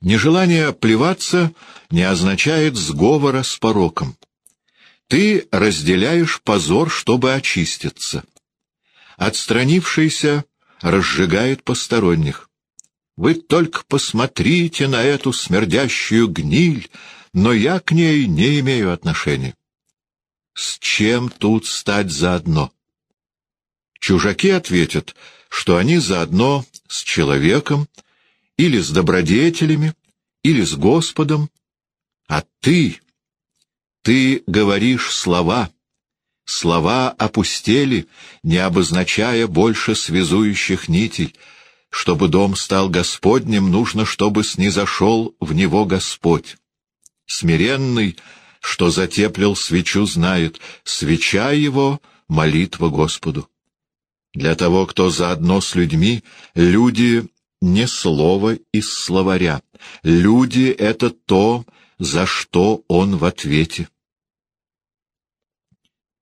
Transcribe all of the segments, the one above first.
Нежелание плеваться не означает сговора с пороком. Ты разделяешь позор, чтобы очиститься. Отстранившийся разжигает посторонних. Вы только посмотрите на эту смердящую гниль, но я к ней не имею отношения. С чем тут стать заодно? Чужаки ответят, что они заодно с человеком, или с добродетелями, или с Господом, а ты, ты говоришь слова, слова опустели, не обозначая больше связующих нитей, чтобы дом стал Господним, нужно, чтобы снизошел в него Господь. Смиренный, что затеплил свечу, знает, свеча его — молитва Господу. Для того, кто заодно с людьми, люди не слово из словаря. Люди — это то, за что он в ответе.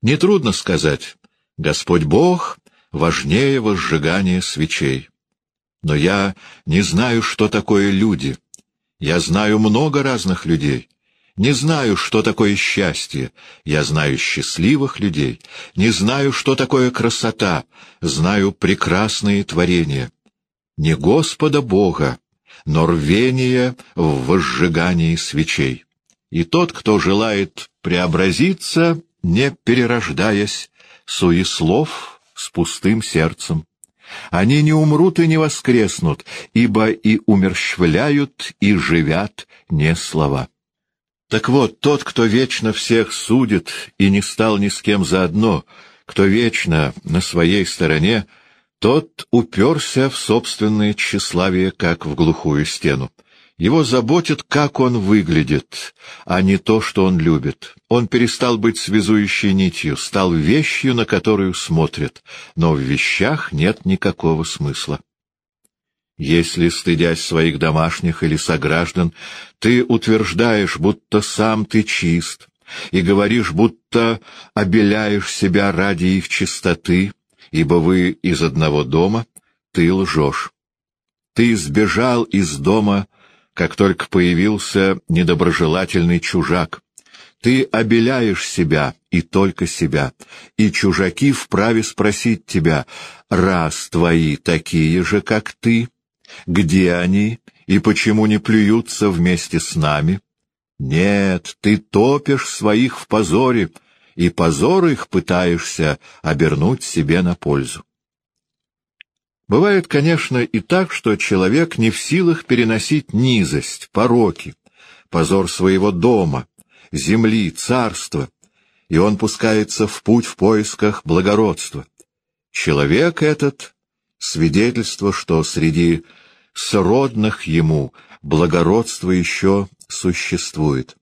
Нетрудно сказать, Господь Бог важнее возжигания свечей. Но я не знаю, что такое люди. Я знаю много разных людей. Не знаю, что такое счастье. Я знаю счастливых людей. Не знаю, что такое красота. Знаю прекрасные творения не Господа Бога, но рвение в возжигании свечей. И тот, кто желает преобразиться, не перерождаясь, суеслов с пустым сердцем. Они не умрут и не воскреснут, ибо и умерщвляют, и живят не слова. Так вот, тот, кто вечно всех судит и не стал ни с кем заодно, кто вечно на своей стороне, тот уперся в собственное тщеславие, как в глухую стену. Его заботит, как он выглядит, а не то, что он любит. Он перестал быть связующей нитью, стал вещью, на которую смотрят, но в вещах нет никакого смысла. Если, стыдясь своих домашних или сограждан, ты утверждаешь, будто сам ты чист, и говоришь, будто обеляешь себя ради их чистоты, ибо вы из одного дома, ты лжешь. Ты сбежал из дома, как только появился недоброжелательный чужак. Ты обеляешь себя и только себя, и чужаки вправе спросить тебя, раз твои такие же, как ты, где они и почему не плюются вместе с нами? Нет, ты топишь своих в позоре, и позор их пытаешься обернуть себе на пользу. Бывает, конечно, и так, что человек не в силах переносить низость, пороки, позор своего дома, земли, царства, и он пускается в путь в поисках благородства. Человек этот — свидетельство, что среди сродных ему благородство еще существует.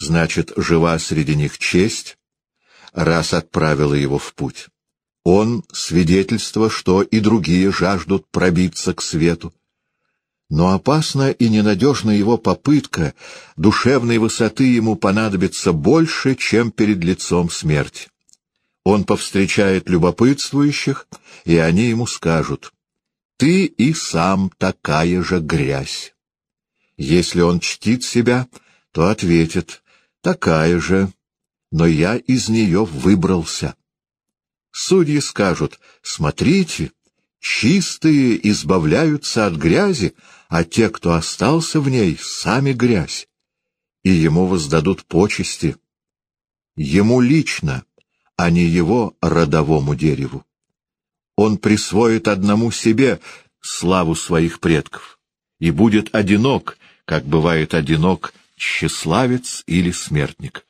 Значит, жива среди них честь, раз отправила его в путь. Он — свидетельство, что и другие жаждут пробиться к свету. Но опасна и ненадежна его попытка, душевной высоты ему понадобится больше, чем перед лицом смерти. Он повстречает любопытствующих, и они ему скажут, «Ты и сам такая же грязь». Если он чтит себя, то ответит, «Такая же, но я из нее выбрался. Судьи скажут, смотрите, чистые избавляются от грязи, а те, кто остался в ней, сами грязь, и ему воздадут почести. Ему лично, а не его родовому дереву. Он присвоит одному себе славу своих предков и будет одинок, как бывает одинок тщеславец или смертник.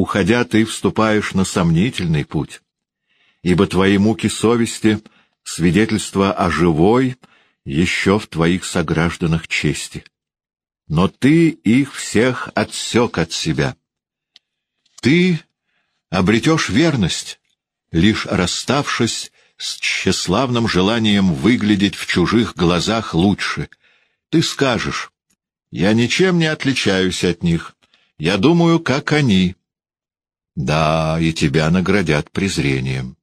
Уходя, ты вступаешь на сомнительный путь, ибо твои муки совести — свидетельство о живой еще в твоих согражданах чести. Но ты их всех отсек от себя. Ты обретешь верность, лишь расставшись с тщеславным желанием выглядеть в чужих глазах лучше. Ты скажешь, я ничем не отличаюсь от них, я думаю, как они, да, и тебя наградят презрением.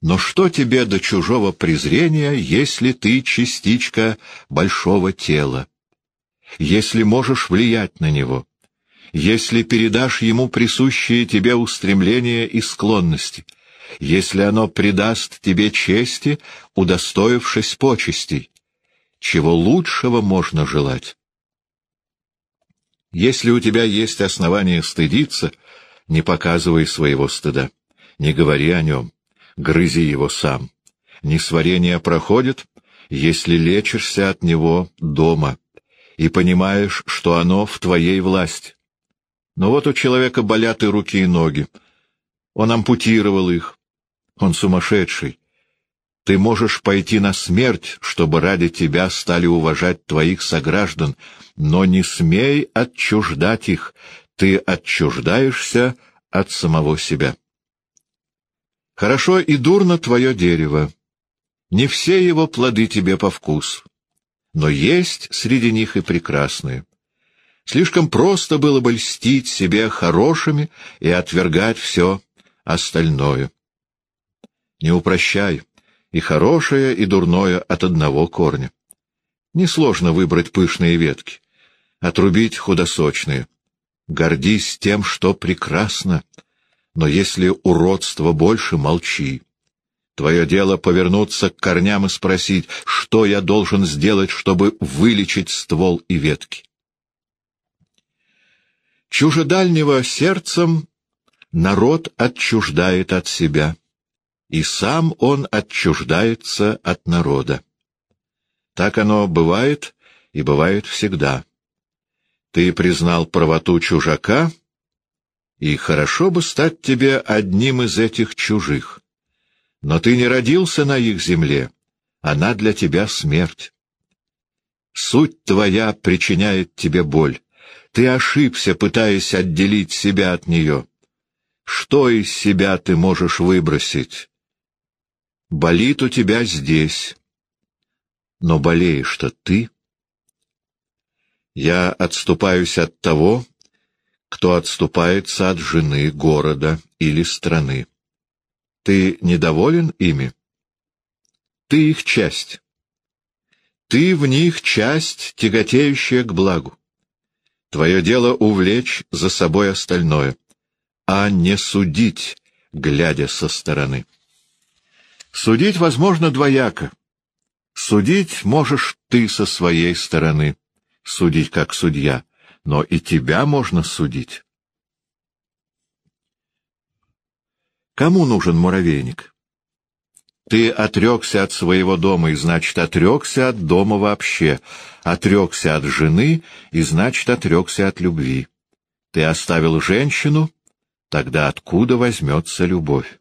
Но что тебе до чужого презрения, если ты частичка большого тела? Если можешь влиять на него? Если передашь ему присущие тебе устремления и склонности? Если оно придаст тебе чести, удостоившись почестей? Чего лучшего можно желать? Если у тебя есть основания стыдиться, не показывай своего стыда, не говори о нем грызи его сам. Несварение проходит, если лечишься от него дома и понимаешь, что оно в твоей власти. Но вот у человека болят и руки, и ноги. Он ампутировал их. Он сумасшедший. Ты можешь пойти на смерть, чтобы ради тебя стали уважать твоих сограждан, но не смей отчуждать их, ты отчуждаешься от самого себя. Хорошо и дурно твое дерево. Не все его плоды тебе по вкусу, но есть среди них и прекрасные. Слишком просто было бы льстить себе хорошими и отвергать все остальное. Не упрощай и хорошее, и дурное от одного корня. Несложно выбрать пышные ветки, отрубить худосочные. Гордись тем, что прекрасно, но если уродство больше, молчи. Твое дело повернуться к корням и спросить, что я должен сделать, чтобы вылечить ствол и ветки. Чужедальнего сердцем народ отчуждает от себя, и сам он отчуждается от народа. Так оно бывает и бывает всегда. Ты признал правоту чужака — и хорошо бы стать тебе одним из этих чужих. Но ты не родился на их земле, она для тебя смерть. Суть твоя причиняет тебе боль. Ты ошибся, пытаясь отделить себя от нее. Что из себя ты можешь выбросить? Болит у тебя здесь, но болеешь-то ты. Я отступаюсь от того, кто отступается от жены, города или страны. Ты недоволен ими? Ты их часть. Ты в них часть, тяготеющая к благу. Твое дело увлечь за собой остальное, а не судить, глядя со стороны. Судить возможно двояко. Судить можешь ты со своей стороны, судить как судья — но и тебя можно судить. Кому нужен муравейник? Ты отрекся от своего дома, и значит, отрекся от дома вообще, отрекся от жены, и значит, отрекся от любви. Ты оставил женщину, тогда откуда возьмется любовь?